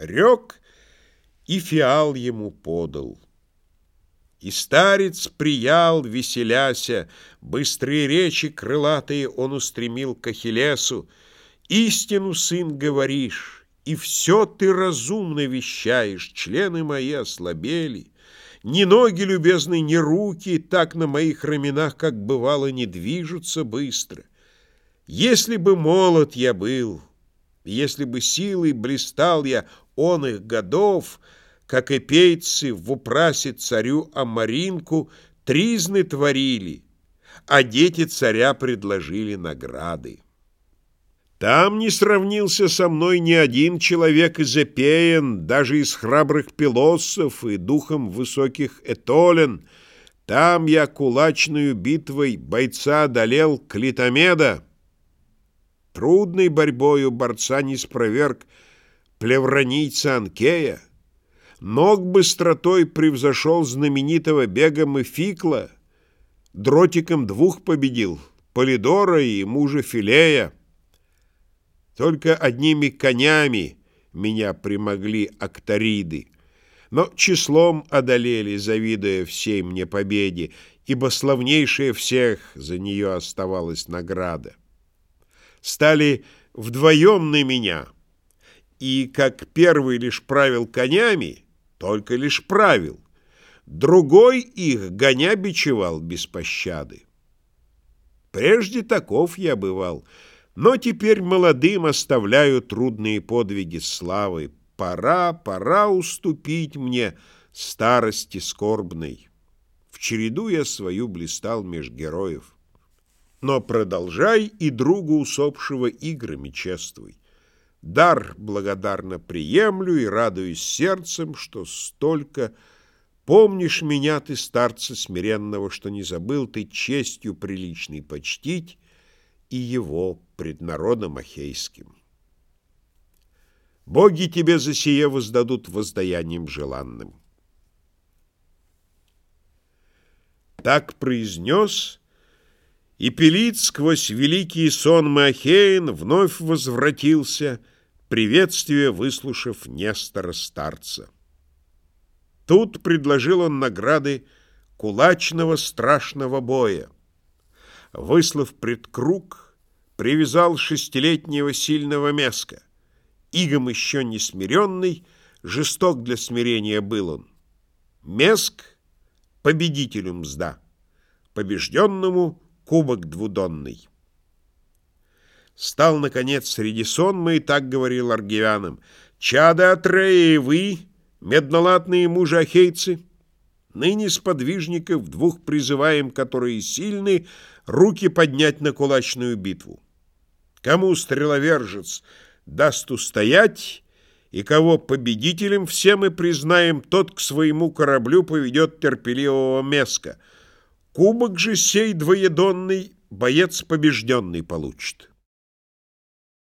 Рек, и фиал ему подал. И старец приял, веселяся, Быстрые речи крылатые он устремил к Ахиллесу. Истину, сын, говоришь, и все ты разумно вещаешь, Члены мои ослабели. Ни ноги, любезные, ни руки Так на моих раменах, как бывало, не движутся быстро. Если бы молод я был, если бы силой блистал я он их годов, как и пейцы в упрасе царю Амаринку тризны творили, а дети царя предложили награды. Там не сравнился со мной ни один человек из Эпеен, даже из храбрых пилосов и духом высоких этолен. Там я кулачную битвой бойца одолел Клитомеда. Трудной борьбою борца не спроверг плевронийца Анкея. Ног быстротой превзошел знаменитого бегом и Фикла, дротиком двух победил, Полидора и мужа Филея. Только одними конями меня примогли акториды, но числом одолели, завидуя всей мне победе, ибо славнейшая всех за нее оставалась награда. Стали вдвоем на меня, и как первый лишь правил конями, только лишь правил. Другой их гоня бичевал без пощады. Прежде таков я бывал, но теперь молодым оставляю трудные подвиги славы. Пора, пора уступить мне старости скорбной. В череду я свою блистал меж героев. Но продолжай и другу усопшего играми чествуй. Дар благодарно приемлю и радуюсь сердцем, что столько помнишь меня ты, старца смиренного, что не забыл ты честью приличной почтить и его пред народом ахейским. Боги тебе за сие воздадут воздаянием желанным. Так произнес и Пелит сквозь великий сон Махеин вновь возвратился, приветствие выслушав Нестора старца. Тут предложил он награды кулачного страшного боя. Выслав пред круг, привязал шестилетнего сильного меска. Игом еще не смиренный, жесток для смирения был он. Меск — победителю мзда, побежденному кубок двудонный. Стал, наконец, среди сонма и так говорил аргивянам, «Чады Атрея и вы, меднолатные мужи ахейцы, ныне сподвижников двух призываем, которые сильны, руки поднять на кулачную битву. Кому стреловержец даст устоять, и кого победителем все мы признаем, тот к своему кораблю поведет терпеливого Меска — Кубок же сей двоедонный боец побежденный получит.